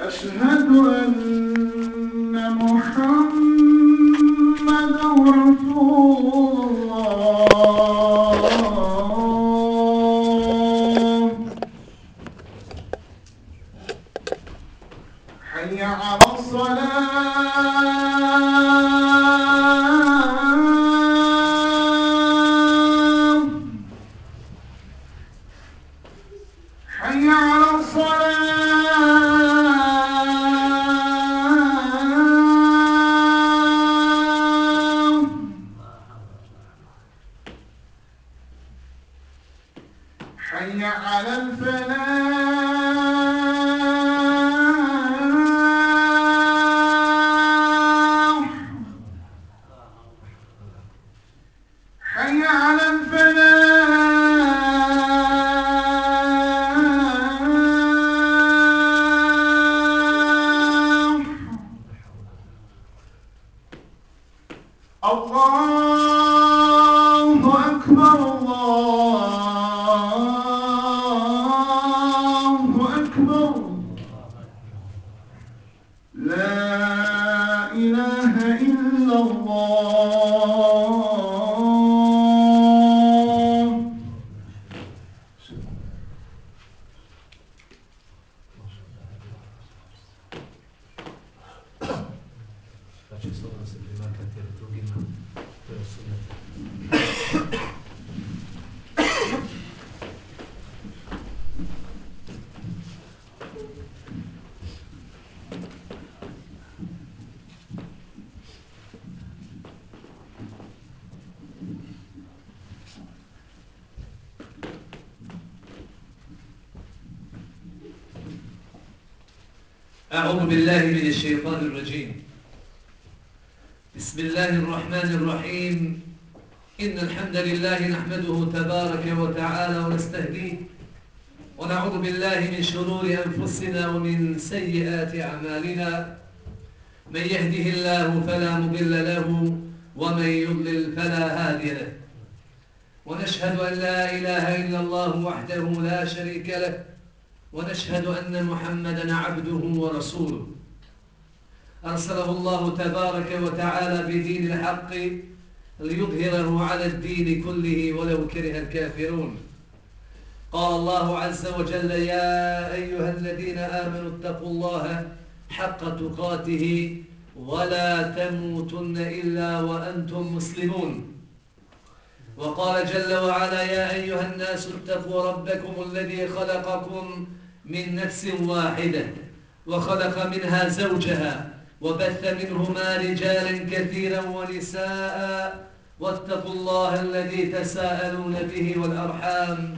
أشهد أن محمد رسول إله إلا الله. بالله من الشيطان الرجيم. بسم الله الرحمن الرحيم. إن الحمد لله نحمده تبارك وتعالى ونستهديه ونعوذ بالله من شرور أنفسنا ومن سيئات أعمالنا. من يهده الله فلا مضل له ومن يضلل فلا هادي له. ونشهد أن لا إله إلا الله وحده لا شريك له. ونشهد أن محمدا عبده ورسوله. أرسله الله تبارك وتعالى بدين الحق ليظهره على الدين كله ولو كره الكافرون. قال الله عز وجل يا أيها الذين آمنوا اتقوا الله حق تقاته ولا تموتن إلا وأنتم مسلمون. وقال جل وعلا يا أيها الناس اتقوا ربكم الذي خلقكم من نفس واحدة وخلق منها زوجها وبث منهما رجالا كثيرا ونساء. واتقوا الله الذي تساءلون به والأرحام.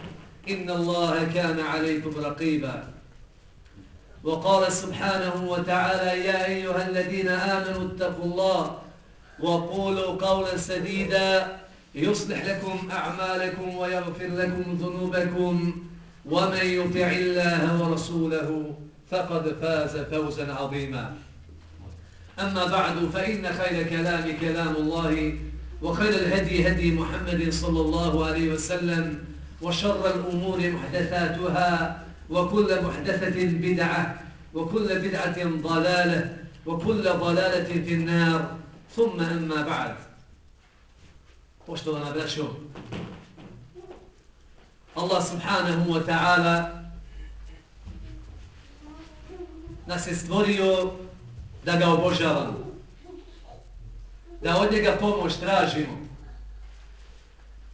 إن الله كان عليكم رقيبا. وقال سبحانه وتعالى يا أيها الذين آمنوا اتقوا الله وقولوا قولا سديدا. يصلح لكم أعمالكم ويغفر لكم ذنوبكم. ومن يطع الله ورسوله فقد فاز فوزا عظيما. أما بعد فإن خير كلام كلام الله وخير الهدي هدي محمد صلى الله عليه وسلم وشر الأمور محدثاتها وكل محدثة بدعة وكل بدعة ضلالة وكل ضلالة في النار. ثم أما بعد. Poštovana braćo, Allah subhanahu wa ta'ala nas je stvorio da ga obožavamo, da od njega pomoć tražimo,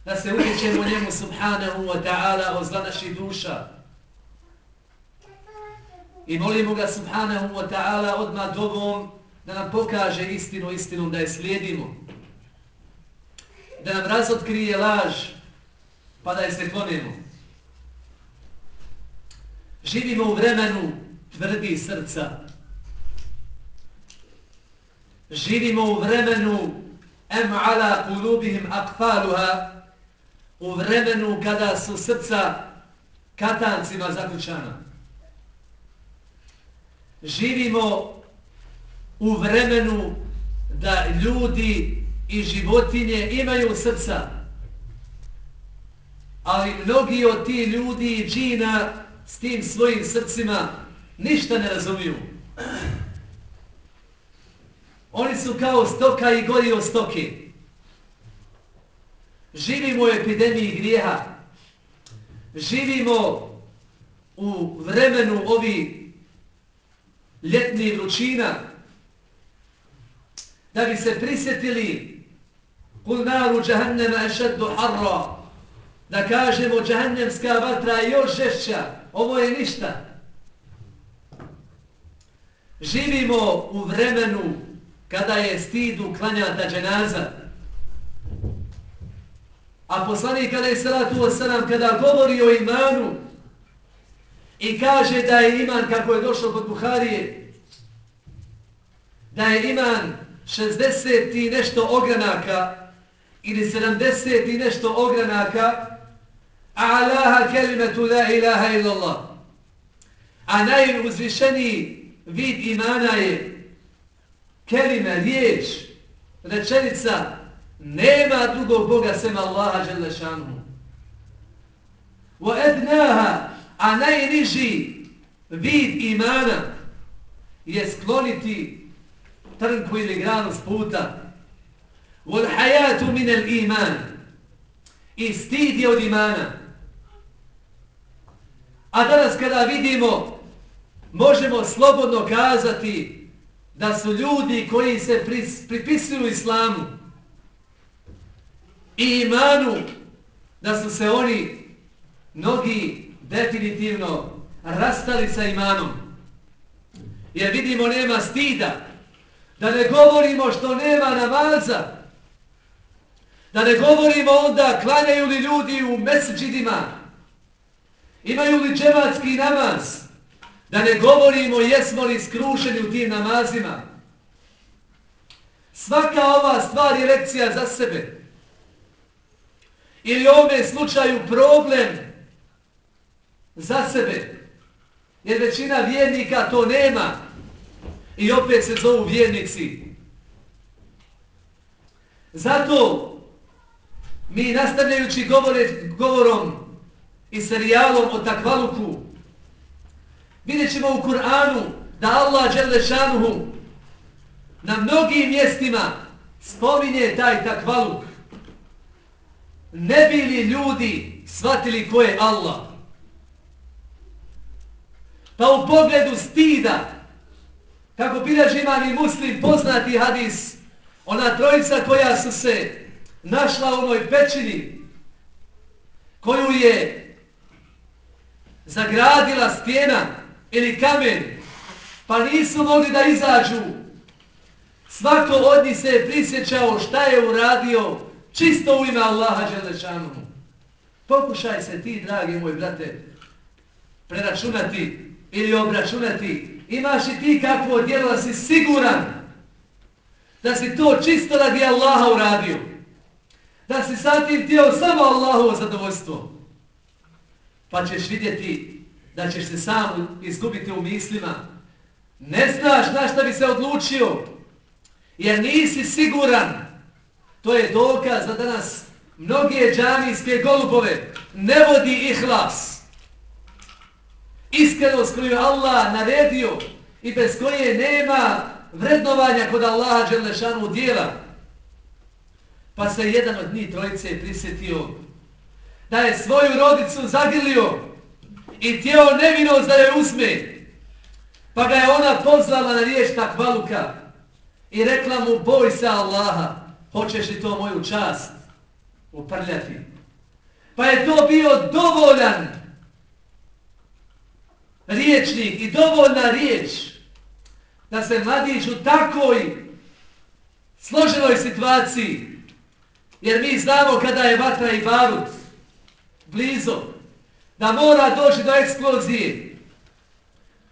da se utječemo njemu subhanahu wa ta'ala o zla naših duša. I molimo ga subhanahu wa ta'ala odmah dobom da nam pokaže istinu istinom da je slijedimo. Da nam razotkrije laž, pa da je se klonimo. Živimo u vremenu tvrdi srca. Živimo u vremenu em ala kulubihim akfaluha, u vremenu kada su srca katancima zaključana. Živimo u vremenu da ljudi i životinje imaju srca ali mnogi od ti ljudi i džina s tim svojim srcima ništa ne razumiju. Oni su kao stoka i gori od stoke. Živimo u epidemiji grijeha. Živimo u vremenu ovi ljetni vrućina da bi se prisjetili kul naru jahannama ešaddu harra da kažemo džahannemska vatra je još žešća. Ovo je ništa. Živimo u vremenu kada je stid uklanjata dženaza. A poslanik kada je salatu wasalam kada govori o imanu i kaže da je iman kako je došlo kod Buharije da je iman 60 i nešto ogranaka ili 70 i nešto ogranaka a'laha kelimetu la ilaha illallah a najuzvišeniji vid imana je kelime, riječ, rečenica nema drugog Boga sem Allaha želešanu wa ednaha a najniži vid imana je skloniti trnku ili granu s puta. Wal hayatu min al iman. I stid je od imana. A danas kada vidimo, možemo slobodno kazati da su ljudi koji se pripisuju islamu i imanu, da su se oni mnogi definitivno rastali sa imanom. Jer vidimo nema stida, Da ne govorimo što nema namaza. Da ne govorimo onda klanjaju li ljudi u mesečidima, Imaju li džematski namaz. Da ne govorimo jesmo li skrušeni u tim namazima. Svaka ova stvar je lekcija za sebe. Ili u ovome slučaju problem za sebe. Jer većina vjernika to nema. I opet se zovu vjernici. Zato mi nastavljajući govore, govorom i serijalom o takvaluku, vidjet ćemo u Kur'anu da Allah Đelešanuhu na mnogim mjestima spominje taj takvaluk. Ne bili ljudi shvatili ko je Allah. Pa u pogledu stida kako bilaži imam i muslim poznati hadis, ona trojica koja su se našla u onoj pećini, koju je zagradila stjena ili kamen, pa nisu mogli da izađu. Svako od njih se je prisjećao šta je uradio čisto u ime Allaha Đelešanu. Pokušaj se ti, dragi moj brate, preračunati ili obračunati imaš i ti kakvo djelo da si siguran da si to čisto radi Allaha uradio. Da si sad tim tijelo samo Allahovo zadovoljstvo. Pa ćeš vidjeti da ćeš se sam izgubiti u mislima. Ne znaš na šta bi se odlučio jer nisi siguran. To je dokaz da danas mnoge džanijske golubove ne vodi ihlas iskrenost koju je Allah naredio i bez koje nema vrednovanja kod Allaha Đelešanu dijela. Pa se jedan od njih trojice prisjetio da je svoju rodicu zagrlio i tijelo nevinost da je uzme. Pa ga je ona pozvala na riješ takvaluka i rekla mu boj se Allaha, hoćeš li to moju čast uprljati. Pa je to bio dovoljan riječnik i dovoljna riječ da se mladić u takoj složenoj situaciji, jer mi znamo kada je vatra i barut blizu, da mora doći do eksplozije,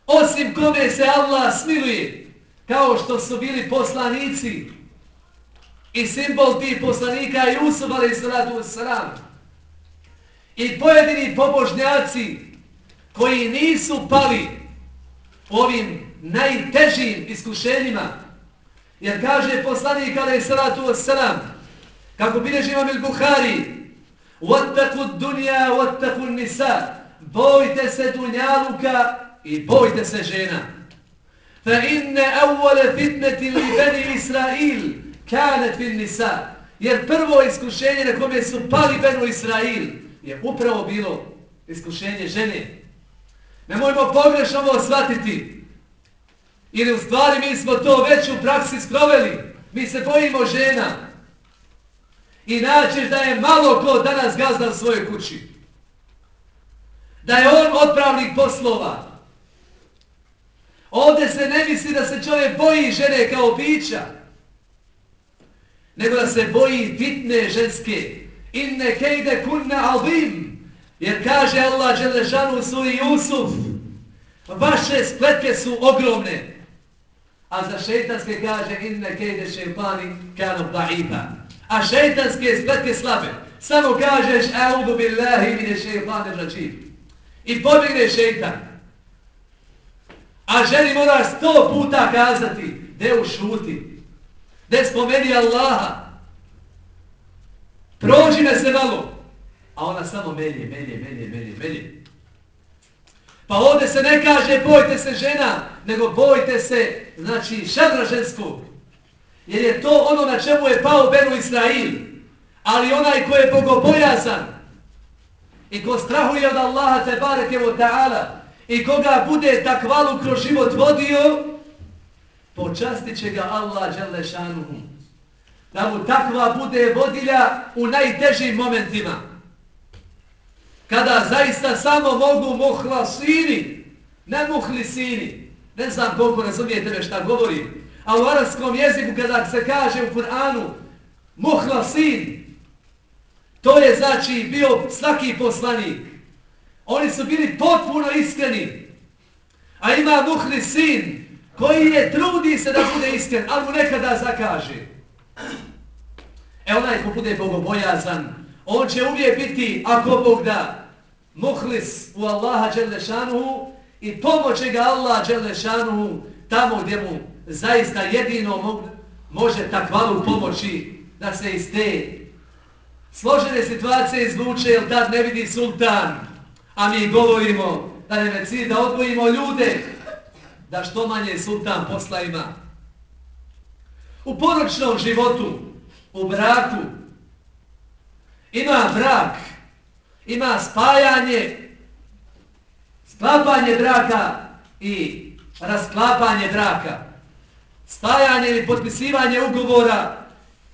osim kome se Allah smiluje, kao što su bili poslanici i simbol tih poslanika i usubali salatu sram. I pojedini pobožnjaci koji nisu pali ovim najtežim iskušenjima. Jer kaže poslanik ali salatu sram, kako bilježi imam il Bukhari, وَتَّقُ الدُّنْيَا وَتَّقُ النِّسَا Bojte se dunjaluka i bojte se žena. Fa inne awwala fitnati li bani Israil kanet fin nisa. Jer prvo iskušenje na kome su pali benu Israil je upravo bilo iskušenje žene. Nemojmo pogrešno ovo shvatiti. Ili u stvari mi smo to već u praksi skroveli. Mi se bojimo žena. I naćeš da je malo ko danas gazda svoje kući. Da je on odpravnik poslova. Ovdje se ne misli da se čovjek boji žene kao bića. Nego da se boji fitne ženske. Inne kejde kunne albim. Jer kaže Allah Đelešanu suri Jusuf. Vaše spletke su ogromne. A za šeitanske kaže inne kejde šeitani kanu da'iba. A šeitanske spletke slabe. Samo kažeš audu billahi mine šeitani rađim. I pobjegne šeitan. A ženi mora sto puta kazati. De ušuti. De spomeni Allaha. Prođi me se malo. A ona samo melje, melje, melje, melje, melje. Pa ovdje se ne kaže bojte se žena, nego bojte se, znači, šedra ženskog. Jer je to ono na čemu je pao Benu Israil. Ali onaj ko je bogobojazan i ko strahuje od Allaha te barekevo ta'ala i koga bude takvalu kroz život vodio, počastit će ga Allah Đelešanuhu. Da mu takva bude vodilja u najtežim momentima. Kada zaista samo mogu muhlasini, ne muhlisini. Ne znam koliko razumijete me šta govorim. A u arabskom jeziku kada se kaže u Kur'anu muhlasin, to je znači bio svaki poslanik. Oni su bili potpuno iskreni. A ima muhlisin koji je trudi se da bude iskren, ali mu nekada zakaže. E onaj ko bude bogobojazan, on će uvijek biti, ako Bog da, muhlis u Allaha Đelešanuhu i pomoće ga Allah Đelešanuhu tamo gdje mu zaista jedino može takvalu pomoći da se iz te složene situacije izvuče, jer tad ne vidi sultan, a mi govorimo da ne veci da odvojimo ljude, da što manje sultan posla ima. U poročnom životu, u braku, ima brak, ima spajanje, sklapanje braka i rasklapanje braka, spajanje ili potpisivanje ugovora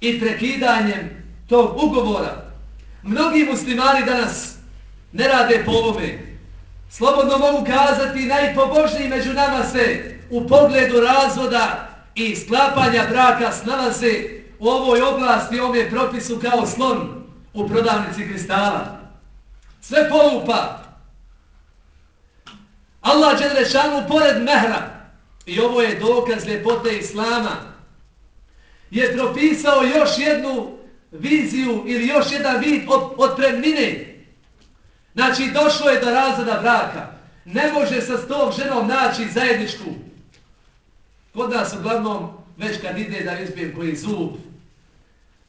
i prekidanjem tog ugovora. Mnogi muslimani danas ne rade po ovome. Slobodno mogu kazati najpobožniji među nama se u pogledu razvoda i sklapanja braka snalaze u ovoj oblasti, ovom je propisu kao slon u prodavnici kristala. Sve polupa. Allah Đelešanu pored mehra, i ovo je dokaz ljepote Islama, je propisao još jednu viziju ili još jedan vid od, od premnine. Znači, došlo je do razreda braka. Ne može sa s tom ženom naći zajedničku. Kod nas uglavnom, već kad ide da izbijem koji zub,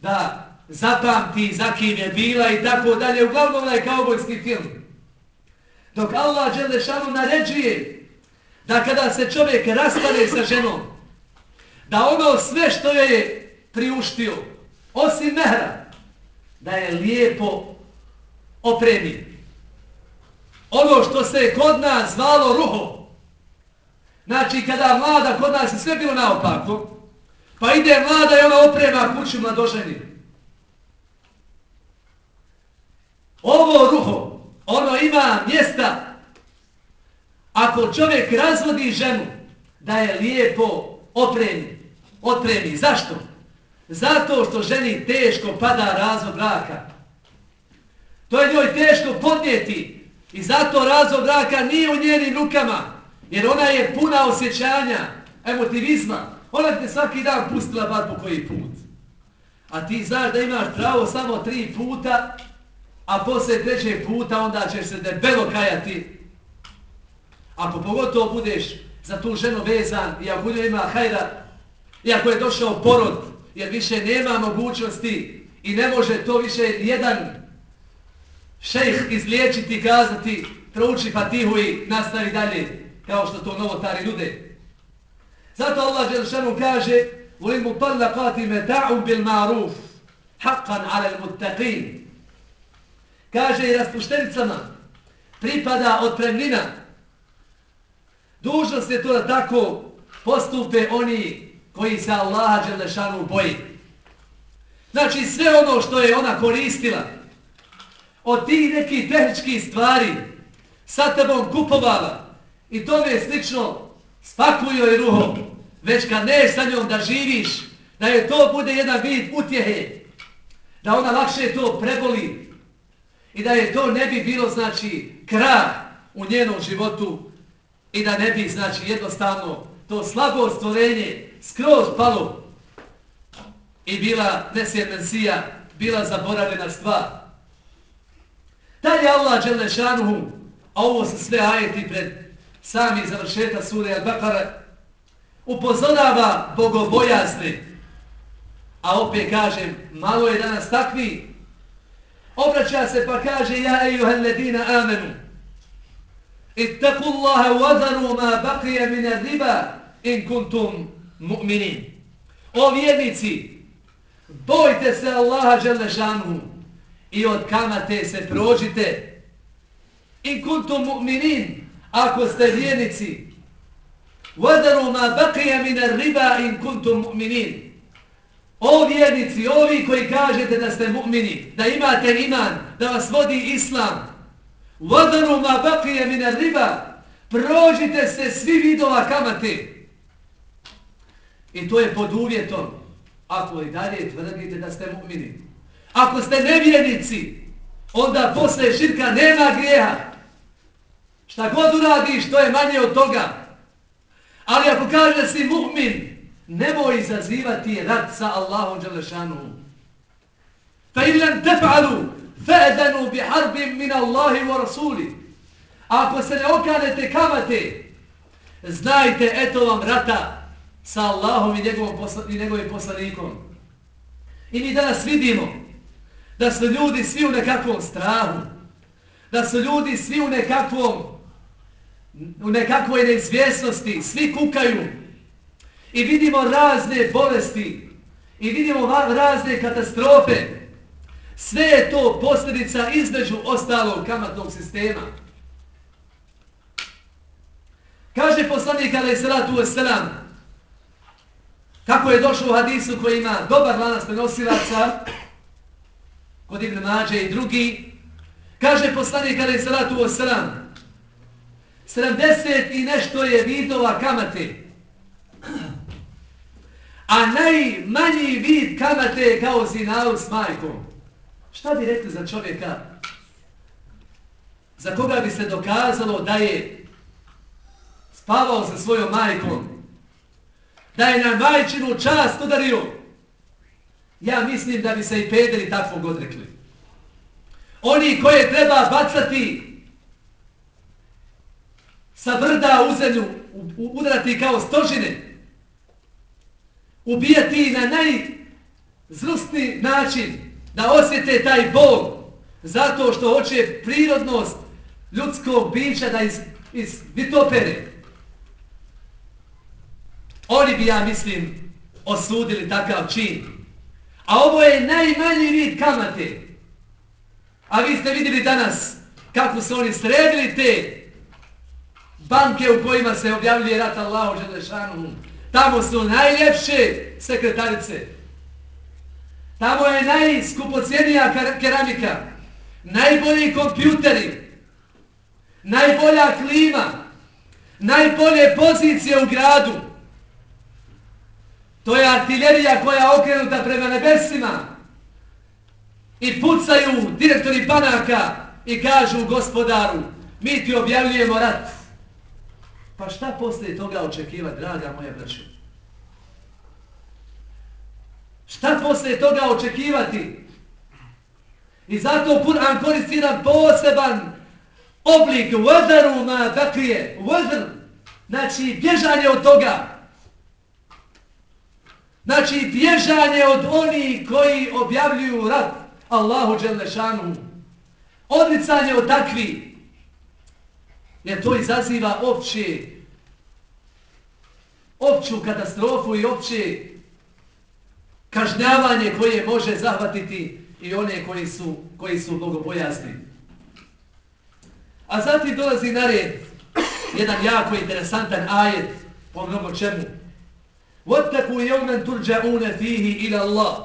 da zapamti za kim je bila i tako dalje, uglavnom je kaubojski film. Dok Allah Đelešanu naređuje da kada se čovjek rastane sa ženom, da ono sve što je priuštio, osim mehra, da je lijepo opremi. Ono što se kod nas zvalo ruho, znači kada mlada kod nas je sve bilo naopako, pa ide mlada i ona oprema kuću mladoženi. Ovo ruho, ono ima mjesta ako čovjek razvodi ženu da je lijepo opremi. Opremi. Zašto? Zato što ženi teško pada razvod braka. To je njoj teško podnijeti. I zato razvod braka nije u njenim rukama. Jer ona je puna osjećanja, emotivizma. Ona te svaki dan pustila bar po koji put. A ti znaš da imaš pravo samo tri puta a posle trećeg puta onda ćeš se debelo kajati. Ako pogotovo budeš za tu ženu vezan i ako bude ima hajda, i ako je došao porod, jer više nema mogućnosti i ne može to više jedan šejh izliječiti i kazati, prouči fatihu i nastavi dalje, kao što to novotari ljude. Zato Allah Đelšanu kaže Volim mutallakati meta'u bil ma'ruf haqqan ala muttaqin. Kaže i raspuštenicama pripada otpremnina. Dužno ste to da tako postupe oni koji se Allaha Đelešanu boji. Znači sve ono što je ona koristila od tih nekih tehničkih stvari sa tebom kupovala i to je slično spakuju joj ruhom, već kad ne sa njom da živiš, da je to bude jedan vid utjehe, da ona lakše to preboli i da je to ne bi bilo znači krah u njenom životu i da ne bi znači jednostavno to slabo stvorenje skroz palo. I bila nesjemensija, bila zaboravljena stvar. Dalje Allah Đelešanuhu, a ovo su sve ajeti pred sami završeta sura Al-Baqara, upozorava bogobojazne, a opet kažem, malo je danas takvi, obraća se pa kaže, ja ejuhel ledina amenu, ittaku Allahe wadaru ma baqija min riba in kuntum mu'minin. O vjernici, bojte se Allaha Đelešanu i od kamate se prođite. In kuntum mu'minin, ako ste vjernici, vadaru ma bakija mine riba in kuntum mu'minin. O vjernici, ovi koji kažete da ste mu'mini, da imate iman, da vas vodi islam, vadaru ma bakije mine riba, Prožite se svi vidova kamate. I to je pod uvjetom, ako i dalje tvrdite da ste mu'mini. Ako ste nevjernici, onda posle širka nema grijeha. Šta god uradiš, to je manje od toga. Ali ako kaže da si mu'min, nemoj izazivati rad sa Allahom Đalešanu. Fa ilan tef'alu, Fedenu bi harbim min Allahi wa Rasuli. Ako se ne okanete kamate, znajte, eto vam rata sa Allahom i, posla, i njegovim poslanikom. I mi danas vidimo da su ljudi svi u nekakvom strahu, da su ljudi svi u nekakvom u nekakvoj neizvjesnosti, svi kukaju i vidimo razne bolesti i vidimo razne katastrofe. Sve je to posljedica između ostalog kamatnog sistema. Kaže poslanik alaih salatu wasalam, kako je došlo u hadisu koji ima dobar lanas prenosilaca, kod Ibn Mađe i drugi, kaže poslanik alaih salatu wasalam, 70 i nešto je vidova kamate. A najmanji vid kamate je kao zinalu s majkom. Šta bi rekli za čovjeka? Za koga bi se dokazalo da je spavao sa svojom majkom? Da je na majčinu čast udario? Ja mislim da bi se i pederi takvog odrekli. Oni koje treba bacati sa brda u zemlju, udarati kao stožine, ubijati na najzrustni način, da osjete taj bol, zato što hoće prirodnost ljudskog bića da iz, iz vitopere. Oni bi, ja mislim, osudili takav čin. A ovo je najmanji vid kamate. A vi ste vidjeli danas kako su oni sredili te banke u kojima se objavljuje rat Allahu Đelešanu. Tamo su najljepše sekretarice. Tamo je najskupocijenija keramika, najbolji kompjuteri, najbolja klima, najbolje pozicije u gradu. To je artiljerija koja je okrenuta prema nebesima i pucaju direktori banaka i kažu gospodaru, mi ti objavljujemo rat. Pa šta poslije toga očekiva, draga moja braća? Šta poslije toga očekivati? I zato Kur'an koristi nam poseban oblik vadaru ma dakije, vadr, znači bježanje od toga. Znači bježanje od onih koji objavljuju rat Allahu Đelešanu. Odricanje od takvih. Jer to izaziva opće opću katastrofu i opće kažnjavanje koje može zahvatiti i one koji su, koji su bogobojasni. A zatim dolazi na red jedan jako interesantan ajet po mnogo čemu. وَاتَّكُوا يَوْمًا تُرْجَعُونَ فِيهِ إِلَى اللَّهِ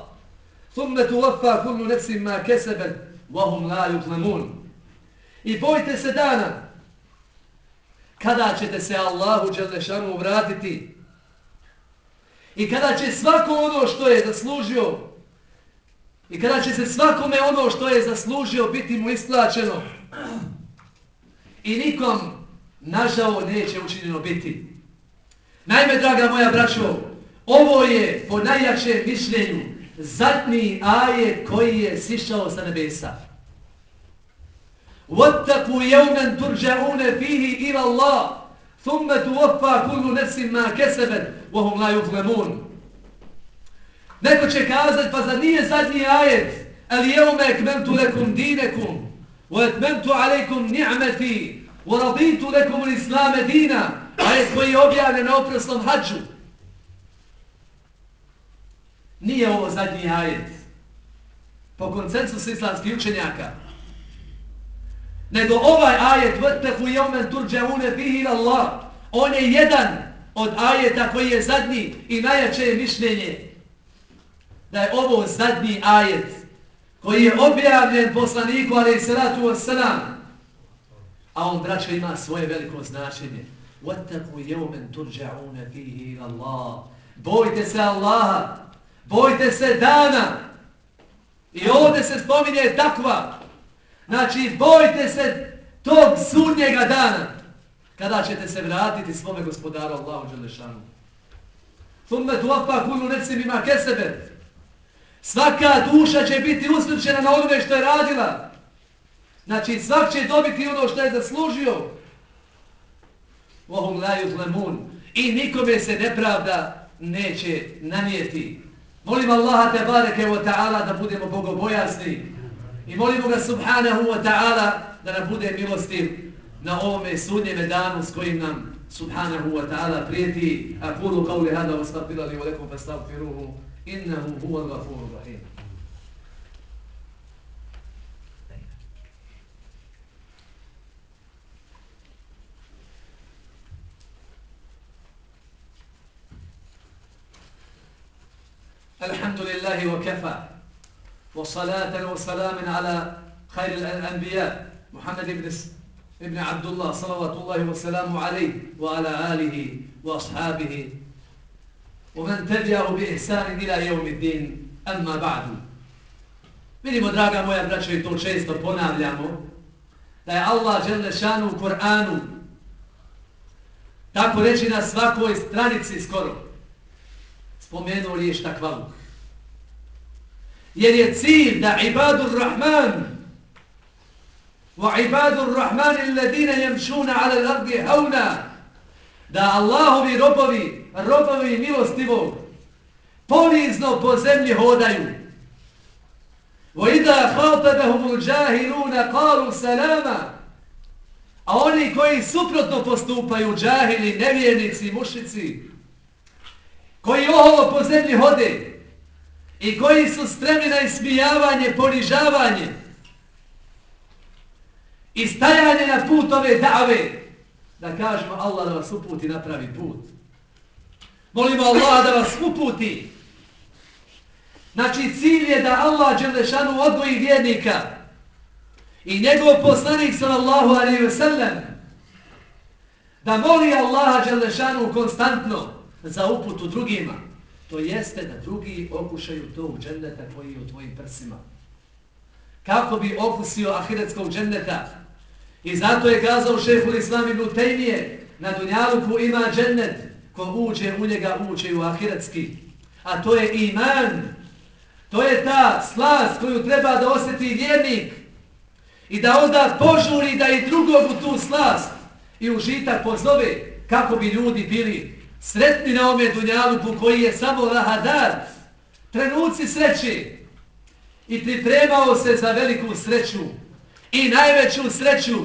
ثُمَّ تُوَفَّى كُلُّ نَفْسٍ مَا كَسَبَتْ وَهُمْ لَا يُظْلَمُونَ I bojte se dana kada ćete se Allahu Đelešanu vratiti i kada će svako ono što je zaslužio i kada će se svakome ono što je zaslužio biti mu isplaćeno i nikom nažao neće učinjeno biti. Naime, draga moja braćo, ovo je po najjačem mišljenju zadnji ajet koji je sišao sa nebesa. وَاتَّقُوا يَوْمًا تُرْجَعُونَ فِيهِ إِلَى اللَّهِ ثُمَّ تُوَفَّى كُلُّ نَفْسٍ مَا كَسَبَتْ وَهُمْ لَا يُظْلَمُونَ Neko će kazati, pa za nije zadnji ajet الْيَوْمَ اَكْمَنْتُ لَكُمْ دِينَكُمْ وَاَتْمَنْتُ عَلَيْكُمْ نِعْمَتِي وَرَضِيتُ لَكُمُ الْإِسْلَامَ دِينَ Ajet koji je objavljen na oproslom hađu. Nije ovo zadnji ajet. Po koncensusu islamskih učenjaka. Nego ovaj ajet vrtehu jeumen turđaune bihi ila Allah. On je jedan od ajeta koji je zadnji i najjače je mišljenje. Da je ovo zadnji ajet koji je objavljen poslaniku alaih salatu wassalam. A on, braćo, ima svoje veliko značenje. Vrtehu jeumen turđaune bihi ila Allah. Bojte se Allaha. Bojte se dana. I ovdje se spominje takva. Znači, bojte se tog sudnjega dana kada ćete se vratiti svome gospodaru Allahu Đelešanu. Thumme tuafa kunu necim ima kesebe. Svaka duša će biti usvrćena na onome što je radila. Znači, svak će dobiti ono što je zaslužio. Vohum laju lemun. I nikome se nepravda neće nanijeti. Molim Allaha te bareke wa ta'ala da budemo bogobojasni. I molimo ga subhanahu wa ta'ala da nam bude milostiv na ovome sudnjeme danu s kojim nam subhanahu wa ta'ala prijeti. A kulu qavli hada wa stafilali wa lekum fastavfiruhu innahu huwa gafuru rahim. الحمد لله وكفى وصلاة وسلام على خير الأنبياء محمد بن ابن عبد الله صلوات الله وسلامه عليه وعلى آله وأصحابه ومن تبعه بإحسان إلى يوم الدين أما بعد Vidimo, draga moja braćo, i to često ponavljamo, da je Allah Đelešanu u Koranu, tako reći na svakoj stranici skoro, spomenuo riješ takvaluk. jer je cilj da ibadur rahman wa ibadur rahman alladine jemšuna ala al-ardi hauna da Allahovi robovi robovi milostivog ponizno po zemlji hodaju. Wa idha khatabahum al-jahilun qalu salama a oni koji suprotno postupaju džahili, nevjernici, mušici koji oholo po zemlji hode i koji su spremni na ismijavanje, ponižavanje i stajanje na put ove dave, da kažemo Allah da vas uputi na pravi put. Molimo Allah da vas uputi. Znači cilj je da Allah Đelešanu odgoji vjernika i njegov poslanik sallallahu alaihi ve sellem da moli Allaha Đelešanu konstantno za uputu drugima. To jeste da drugi okušaju tog dženneta koji je u tvojim prsima. Kako bi okusio ahiretskog dženneta? I zato je kazao šehul Islam ibn Tejnije, na Dunjaluku ima džennet, ko uđe u njega uđe u ahiretski. A to je iman. To je ta slast koju treba da osjeti vjernik. I da onda požuri da i drugog u tu slast i užitak pozove kako bi ljudi bili sretni na ome dunjaluku koji je samo lahadar, trenuci sreće. i pripremao se za veliku sreću i najveću sreću.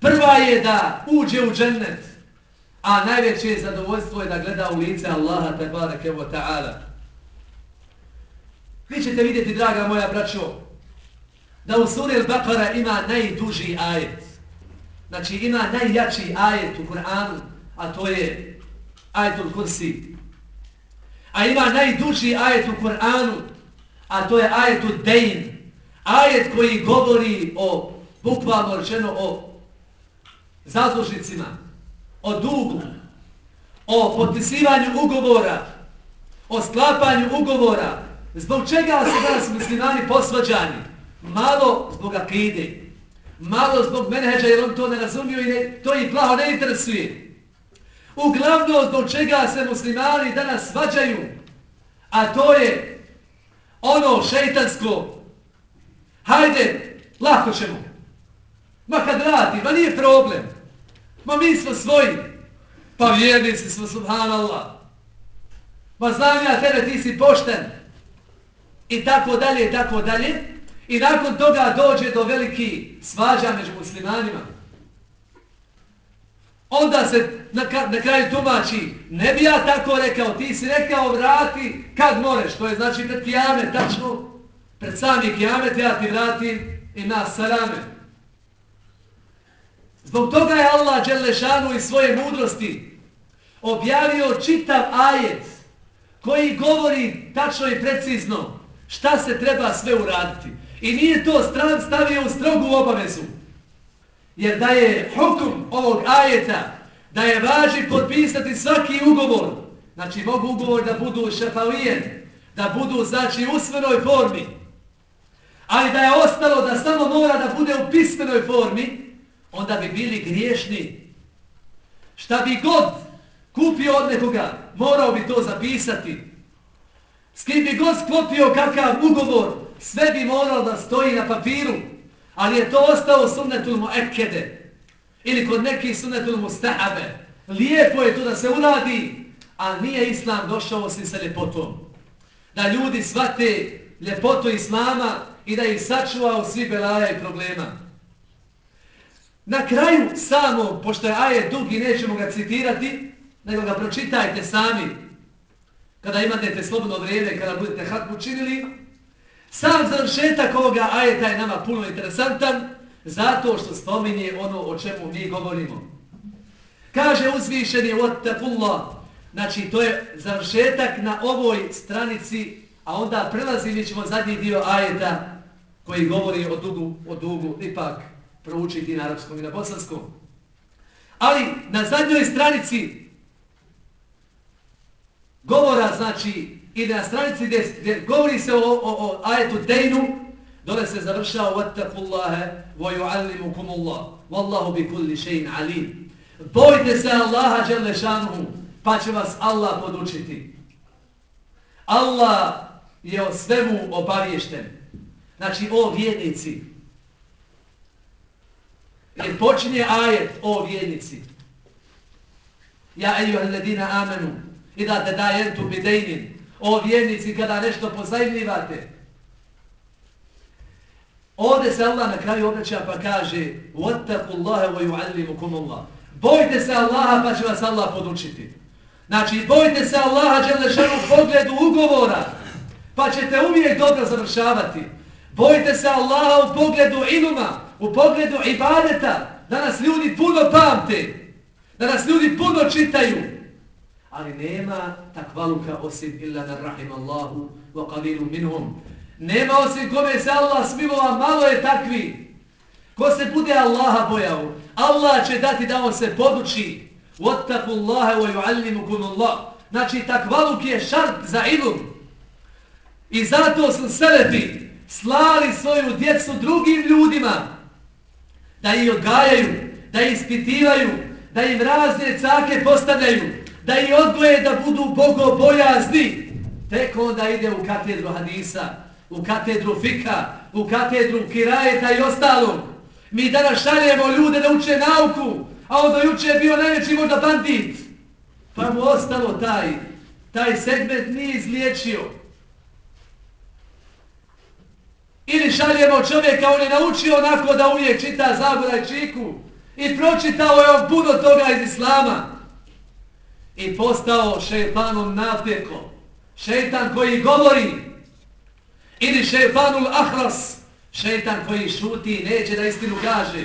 Prva je da uđe u džennet, a najveće zadovoljstvo je da gleda u lice Allaha tebareke wa ta'ala. Vi ćete vidjeti, draga moja braćo, da u suri Al-Baqara ima najduži ajet. Znači ima najjači ajet u Kur'anu, a to je ajetul kursi. A ima najduži ajet u Kur'anu, a to je ajetul dejn. Ajet koji govori o, bukvalno rečeno, o zazlužnicima, o dugu, o potpisivanju ugovora, o sklapanju ugovora. Zbog čega su danas muslimani posvađani? Malo zbog akide, malo zbog menheđa jer on to ne razumio i ne, to ih plaho ne interesuje. Uglavno zbog čega se muslimani danas svađaju, a to je ono šeitansko, hajde, lako ćemo. Ma kad radi, ma nije problem. Ma mi smo svoji. Pa vjernici smo, subhanallah. Ma znam ja tebe, ti si pošten. I tako dalje, i tako dalje. I nakon toga dođe do veliki svađa među muslimanima. Onda se na, na kraju tumači, ne bi ja tako rekao, ti si rekao vrati kad moreš, to je znači pred kijame, tačno, pred sami kijamet ja ti vratim i nas salame. Zbog toga je Allah Đelešanu i svoje mudrosti objavio čitav ajet koji govori tačno i precizno šta se treba sve uraditi. I nije to stran stavio u strogu obavezu. Jer da je hukum ovog ajeta da je važi potpisati svaki ugovor, znači mogu ugovor da budu šefavijen, da budu znači u usmenoj formi, ali da je ostalo da samo mora da bude u pismenoj formi, onda bi bili griješni. Šta bi god kupio od nekoga, morao bi to zapisati. S kim bi god sklopio kakav ugovor, sve bi moralo da stoji na papiru, ali je to ostao sunnetul muekede. ili kod nekih sunnetul mustahabe. Lijepo je to da se uradi, a nije islam došao osim sa ljepotom. Da ljudi svate ljepotu islama i da ih sačuva u svi belaja i problema. Na kraju samo, pošto je ajet dug i nećemo ga citirati, nego ga pročitajte sami, kada imate slobodno vrijeme, kada budete hatmu činili, sam završetak ovoga ajeta je nama puno interesantan, zato što spominje ono o čemu mi govorimo. Kaže uzvišeni Wattaqullah, znači to je završetak na ovoj stranici, a onda prelazi, mi ćemo zadnji dio ajeta koji govori o dugu, o dugu, ipak proučiti na arapskom i na bosanskom. Ali na zadnjoj stranici govora, znači, ide na stranici gdje, gdje govori se o, o, o ajetu Dejnu, dole se završava وَتَّقُوا وَيُعَلِّمُكُمُ اللَّهُ وَاللَّهُ بِكُلِّ شَيْنَ عَلِيمٌ Bojte se Allaha Đelešanuhu, pa će vas Allah podučiti. Allah je o svemu obavješten. Znači, o vjednici, Jer počinje ajet o vjernici. Ja ejuha ledina amenu. I da te dajentu bidejnin. O vjernici kada nešto pozajmljivate. Ovdje se Allah na kraju obraća pa kaže وَتَّقُ اللَّهَ وَيُعَلِّمُكُمُ اللَّهُ Bojte se Allaha pa će vas Allah podučiti. Znači, bojte se Allaha Đelešanu u pogledu ugovora pa ćete uvijek dobro završavati. Bojte se Allaha u pogledu iluma u pogledu ibadeta, danas ljudi puno pamte, danas ljudi puno čitaju, ali nema takvaluka osim illa na rahim Allahu wa qalilu minhum. Nema osim kome se Allah smilova, malo je takvi. Ko se bude Allaha bojao, Allah će dati da on se poduči. Wattaku Allahe wa yuallimukum Allah. Znači, takvaluk je šart za ilum. I zato su selefi slali svoju djecu drugim ljudima, da ih odgajaju, da ih ispitivaju, da im razne cake postavljaju, da ih odgoje da budu bogobojazni. Tek onda ide u katedru hadisa, u katedru fika, u katedru kirajeta i ostalog. Mi danas šaljemo ljude da uče nauku, a do juče je bio najveći možda bandit. Pa mu ostalo taj, taj segment nije izliječio. Ili šaljemo čovjeka, on je naučio onako da uvijek čita Zagora i Čiku i pročitao je on puno toga iz Islama i postao šeitanom natekom. Šeitan koji govori ili šeitanul ahras, šeitan koji šuti i neće da istinu kaže.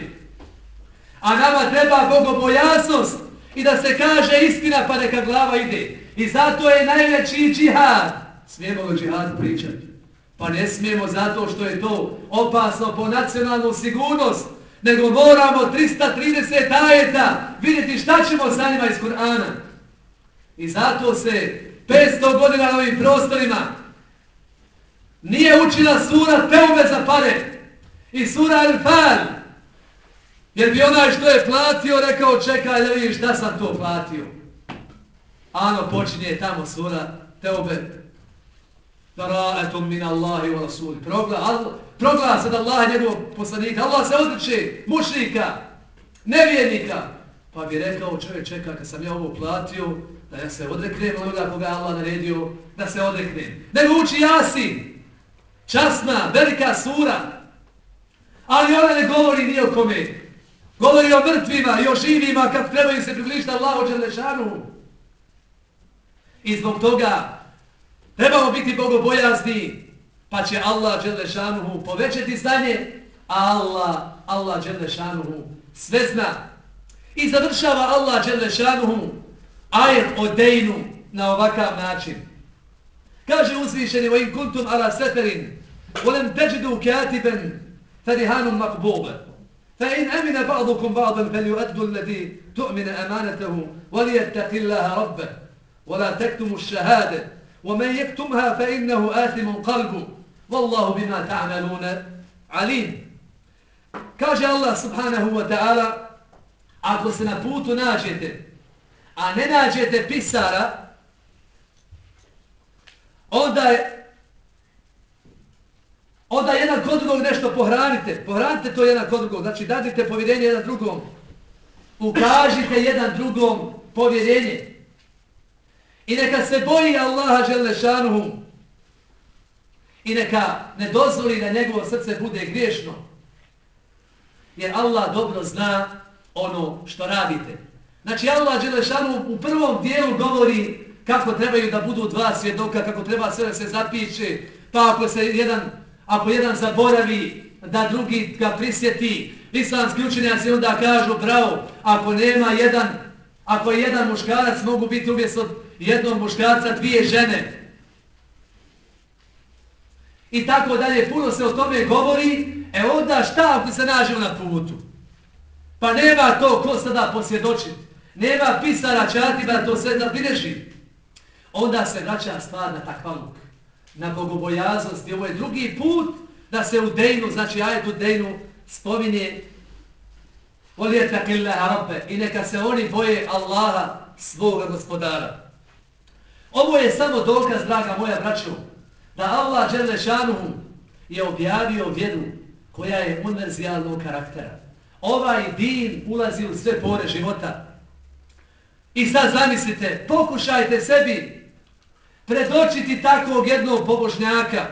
A nama treba bogobojasnost i da se kaže istina pa neka glava ide. I zato je najveći džihad. Smijemo o džihadu pričati? Pa ne smijemo zato što je to opasno po nacionalnu sigurnost, nego moramo 330 ajeta vidjeti šta ćemo sa njima iz Kur'ana. I zato se 500 godina na ovim prostorima nije učila sura Teube za pare i sura Al-Fal. Jer bi onaj što je platio rekao čekaj da vidiš šta sam to platio. Ano počinje tamo sura Teube Bara'atum min Allahi wa Rasuli. Proglasa da Allah je njegov poslanik. Allah se odliče mušnika, nevjernika. Pa bi rekao čovjek čeka kad sam ja ovo platio, da ja se odreknem onoga koga je Allah naredio, da se odreknem. Nego uči Jasin. Časna, velika sura. Ali ona ne govori ni o kome. Govori o mrtvima i o živima kad trebaju se približiti Allahu Đelešanu. I zbog toga Trebamo biti bogobojazni, pa će Allah Đelešanuhu povećati stanje, a Allah, Allah Đelešanuhu sve zna. I završava Allah Đelešanuhu ajet o dejnu na ovakav način. Kaže uzvišeni in kuntum ala seferin, volem teđidu katiben ferihanum makbube. فإن أمن بعضكم بعضا فليؤدوا الذي تؤمن أمانته وليتق الله ربه ولا تكتموا الشهادة ومن يكتمها فإنه آثم قلبه والله بما تعملون عليم Kaže Allah subhanahu wa ta'ala ako se na putu nađete a ne nađete pisara onda je onda jedan kod drugog nešto pohranite pohranite to jedan kod drugog znači dadite povjerenje jedan drugom ukažite jedan drugom povjerenje I neka se boji Allaha Želešanuhu. I neka ne dozvoli da njegovo srce bude griješno. Jer Allah dobro zna ono što radite. Znači Allah Đelešanu u prvom dijelu govori kako trebaju da budu dva svjedoka, kako treba sve da se zapiše. Pa ako se jedan, ako jedan zaboravi da drugi ga prisjeti, islamski učenjaci onda kažu bravo, ako nema jedan, ako je jedan muškarac mogu biti umjesto jednog muškarca, dvije žene. I tako dalje, puno se o tome govori, e onda šta ako se nađemo na putu? Pa nema to ko sada posvjedočiti. Nema pisara čatiba da to sve zabilježi. Onda se vraća stvar na takvaluk, na bogobojaznost. I ovo je drugi put da se u dejnu, znači ajet u dejnu, spominje Volijete kille arabe i neka se oni boje Allaha svoga gospodara. Ovo je samo dokaz, draga moja braćo, da Allah Đelešanuhu je objavio vjeru koja je univerzijalnog karaktera. Ovaj din ulazi u sve pore života. I sad zamislite, pokušajte sebi predočiti takvog jednog pobožnjaka,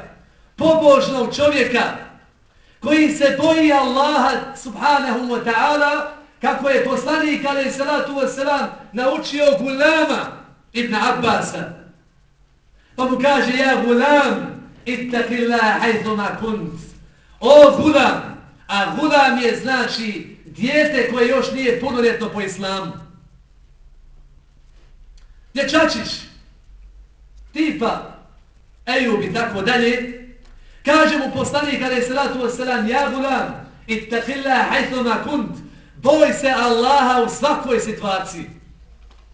pobožnog čovjeka, koji se boji Allaha subhanahu wa ta'ala, kako je poslanik, alaih salatu wa salam, naučio gulama, Ibn Abbasa. Pa mu kaže, ja gulam, ittakillah hajthuma kunt. O gulam, a gulam je znači dijete koje još nije punoljetno po islamu. Dječačić, tipa, Ejub i tako dalje, kaže mu poslanik, kada je salatu wasalam, ja gulam, ittaqilla hajthoma kunt, boj se Allaha u svakoj situaciji.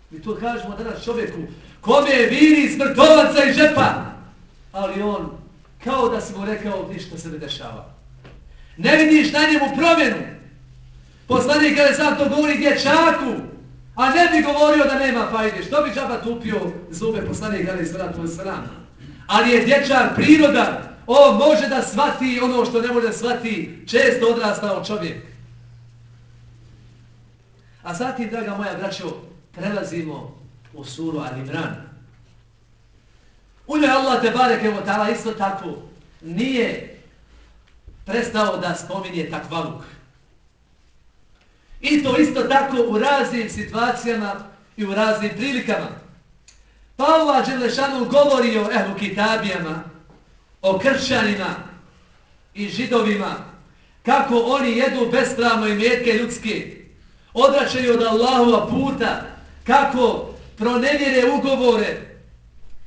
Mi to kažemo danas čovjeku, kome je viri smrtovaca i žepa. Ali on, kao da smo rekao, ništa se ne dešava. Ne vidiš na njemu promjenu. Poslanik kada sam to govori dječaku, a ne bi govorio da nema fajde. Što bi džaba tupio zube poslanik iz vrata svratu sram. Ali je dječar priroda. On može da svati ono što ne može da svati često odrastao čovjek. A zatim, draga moja braćo, prelazimo u suru Al-Imran. U njoj Allah te bareke wa ta'ala isto tako nije prestao da spominje takvaluk. I to isto tako u raznim situacijama i u raznim prilikama. Pa Allah Đelešanu govori o ehlu kitabijama, o kršćanima i židovima, kako oni jedu bespravno i metke ljudske, odračaju od Allahova puta, kako pronevjere ugovore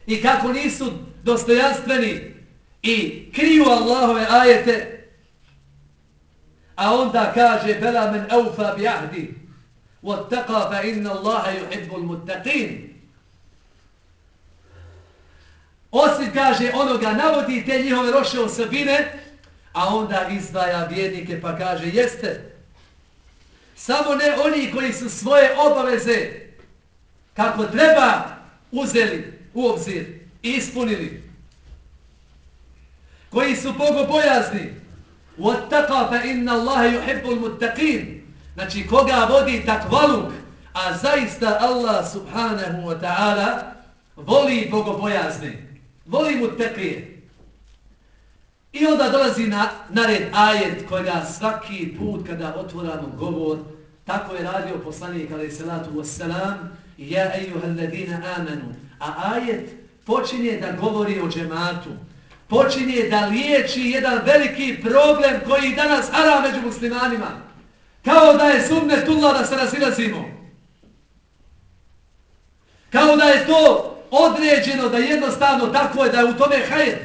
i kako nisu dostojanstveni i kriju Allahove ajete, a onda kaže bela men eufa bi ahdi wattaqa fa inna Allaha yuhibbu al-muttaqin. Osim kaže onoga navodi te njihove loše osobine, a onda izdvaja vjernike pa kaže jeste. Samo ne oni koji su svoje obaveze kako treba uzeli u obzir i ispunili. Koji su bogobojazni وَاتَّقَا فَإِنَّ اللَّهَ يُحِبُّ الْمُتَّقِينَ Znači, koga vodi takvaluk, a zaista Allah subhanahu wa ta'ala voli bogobojazni, voli mutekije. I onda dolazi na, na red ajet kojega svaki put kada otvoramo govor, tako je radio poslanik alaih salatu wassalam, ja ejuhal ladina amanu. A ajet počinje da govori o džematu, počinje da liječi jedan veliki problem koji danas hara među muslimanima. Kao da je sunnetullah da se rasilazimo. Kao da je to određeno da jednostavno tako je da je u tome hajr.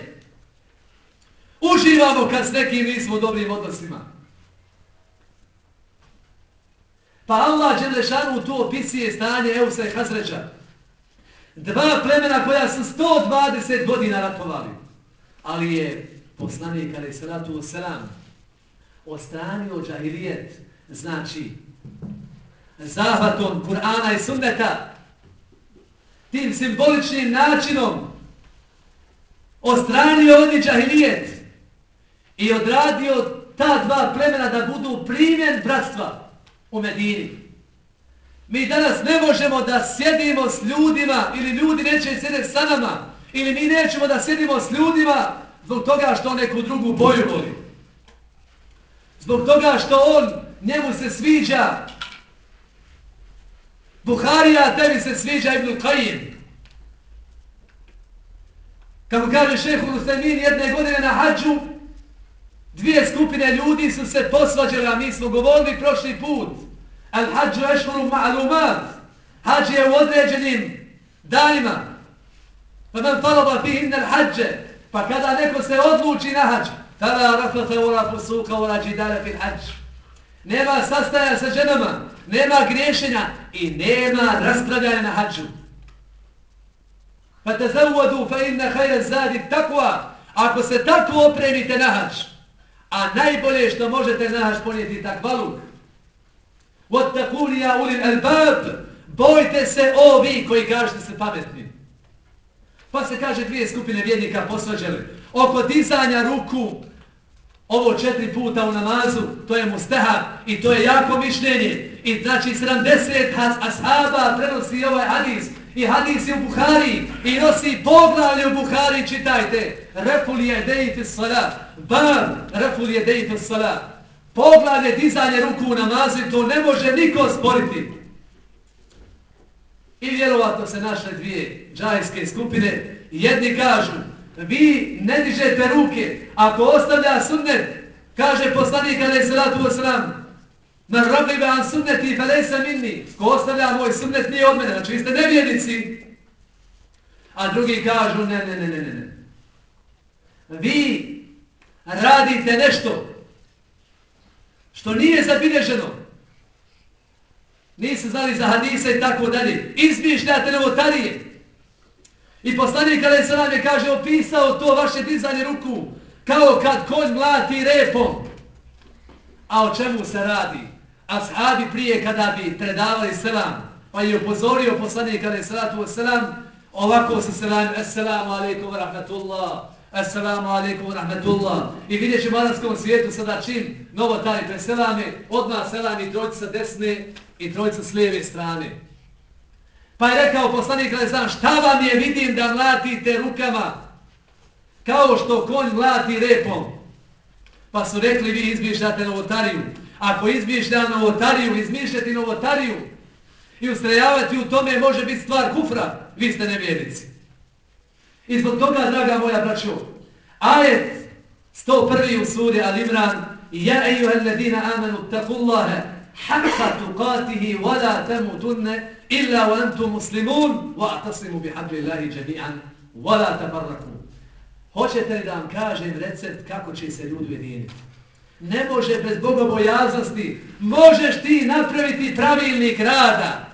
Uživamo kad s nekim nismo dobrim odnosima. Pa Allah Đelešanu tu opisuje stanje Eusa i Hazređa. Dva plemena koja su 120 godina ratovali ali je poslanik ali salatu wasalam ostranio džahilijet znači zahvatom Kur'ana i sunneta tim simboličnim načinom ostranio oni džahilijet i odradio ta dva plemena da budu primjen bratstva u Medini. Mi danas ne možemo da sjedimo s ljudima ili ljudi neće sjediti sa nama Ili mi nećemo da sjedimo s ljudima zbog toga što on neku drugu boju voli. Zbog toga što on njemu se sviđa Buharija, tebi se sviđa Ibn Qajim. Kako kaže šehu Rustemin jedne godine na hađu, dvije skupine ljudi su se posvađali, a mi smo govorili prošli put. Al hađu ešhuru ma'lumat. Hađ je u određenim danima. فمن فرض فيهن الحج فكذا neko se odluči na hađ فلا رفث ولا فسوق ولا جدال في الحج nema sastaja sa ženama nema griješenja i nema raspravljanja na hađu فتزودوا فإن خير الزاد التقوى ako se tako opremite na hađ a najbolje što možete na hađ ponijeti takvaluk واتقوا لي يا أولي الألباب bojte se ovi koji kažete se pametni Pa se kaže dvije skupine vjednika posvađali. Oko dizanja ruku, ovo četiri puta u namazu, to je mustahab i to je jako mišljenje. I znači 70 ashaba prenosi ovaj hadis. I hadis je u Buhari i nosi poglavlje u Buhari, čitajte. Reful je dejte sala. Bar, reful je dejte sala. Poglavlje dizanje ruku u namazu, to ne može niko sporiti. I vjerovatno se našle dvije džajske skupine. Jedni kažu, vi ne dižete ruke, ako ostavlja sunnet, kaže poslanik alaih salatu wasalam, na rabbi an sunneti felejsa minni, ko ostavlja moj sunnet nije od mene, znači vi ste nevjednici. A drugi kažu, ne, ne, ne, ne, ne. Vi radite nešto što nije zabilježeno, Nisu znali za hadise i tako dalje. Izmišljate novotarije. I poslanik kada se nam je kaže opisao to vaše dizanje ruku kao kad konj mlati repom. A o čemu se radi? Ashabi prije kada bi predavali selam pa je upozorio poslanik kada je ratu selam ovako se selam assalamu alaikum wa rahmatullah assalamu alaikum wa rahmatullah i vidjet ćemo u arabskom svijetu sada čim novotari preselame odmah selami trojci sa desne i trojica s lijeve strane. Pa je rekao poslanik, ali znam, šta vam je vidim da mlatite rukama kao što konj mlati repom. Pa su rekli, vi izmišljate novotariju. Ako izmišlja novotariju, izmišljati novotariju. i ustrajavati u tome može biti stvar kufra, vi ste nevjernici. I zbog toga, draga moja braćo, ajet 101. u suri Al-Imran Ja ejuha alladina amanu taqullaha haqqa tuqatihi wa la tamutunne illa wa antum muslimun wa atasimu bi hablillahi jami'an wa la tabarraku. Hoćete li da vam kažem recept kako će se ljudi ujediniti? Ne može bez bogobojaznosti. Možeš ti napraviti pravilnik rada.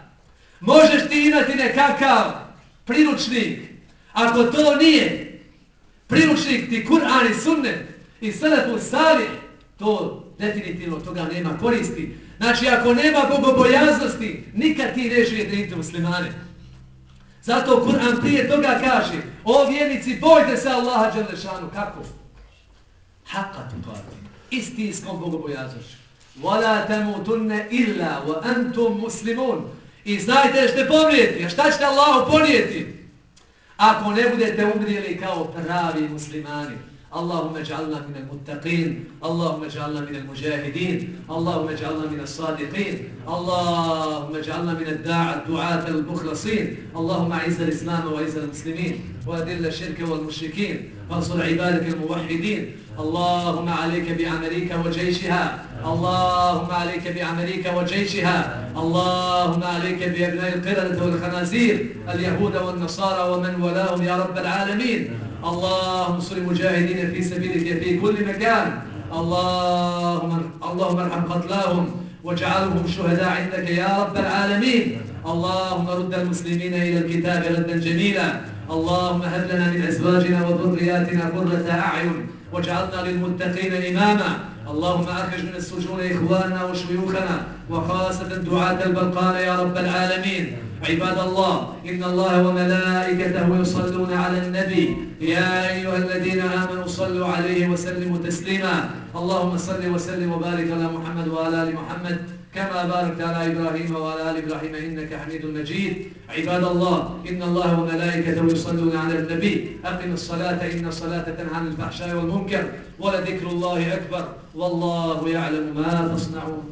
Možeš ti imati nekakav priručnik. Ako to nije priručnik ti Kur'an i sunnet i Salatu salih, to definitivno toga nema koristi. Znači, ako nema bogobojaznosti, nikad ti neće jediniti muslimane. Zato Kur'an prije toga kaže, o vjernici, bojte se Allaha Đelešanu. Kako? Haka tu kaže. Istinskom bogobojaznošću. Vala temu tunne illa wa antum muslimun. I znajte što pomrijeti. A šta ćete Allahu ponijeti? Ako ne budete umrijeli kao pravi muslimani. اللهم اجعلنا من المتقين اللهم اجعلنا من المجاهدين اللهم اجعلنا من الصادقين اللهم اجعلنا من الداعة الدعاة المخلصين. اللهم أعز الإسلام وأعز المسلمين وأذل الشرك والمشركين وانصر عبادك الموحدين. اللهم عليك بأمريكا وجيشها. اللهم عليك بأمريكا وجيشها. اللهم عليك بأبناء القردة والخنازير اليهود والنصارى ومن ولاهم يا رب العالمين. اللهم انصر المجاهدين في سبيلك في كل مكان. اللهم اللهم ارحم قتلاهم واجعلهم شهداء عندك يا رب العالمين. اللهم رد المسلمين إلى الكتاب ردا جميلا. اللهم هب لنا من أزواجنا وذرياتنا قرة أعين واجعلنا للمتقين إماما. اللهم أخرج من السجون إخواننا وشيوخنا وخاصة دعاة البلقان يا رب العالمين. عباد الله إن الله وملائكته يصلون على النبي. يا أيها الذين آمنوا صلوا عليه وسلموا تسليما. اللهم صل وسلم وبارك على محمد وعلى آل محمد كما باركت على إبراهيم وعلى آل إبراهيم إنك حميد مجيد. عباد الله إن الله وملائكته يصلون على النبي. أقم الصلاة إن الصلاة تنهى عن الفحشاء والمنكر ولذكر الله أكبر. والله يعلم ما تصنعون.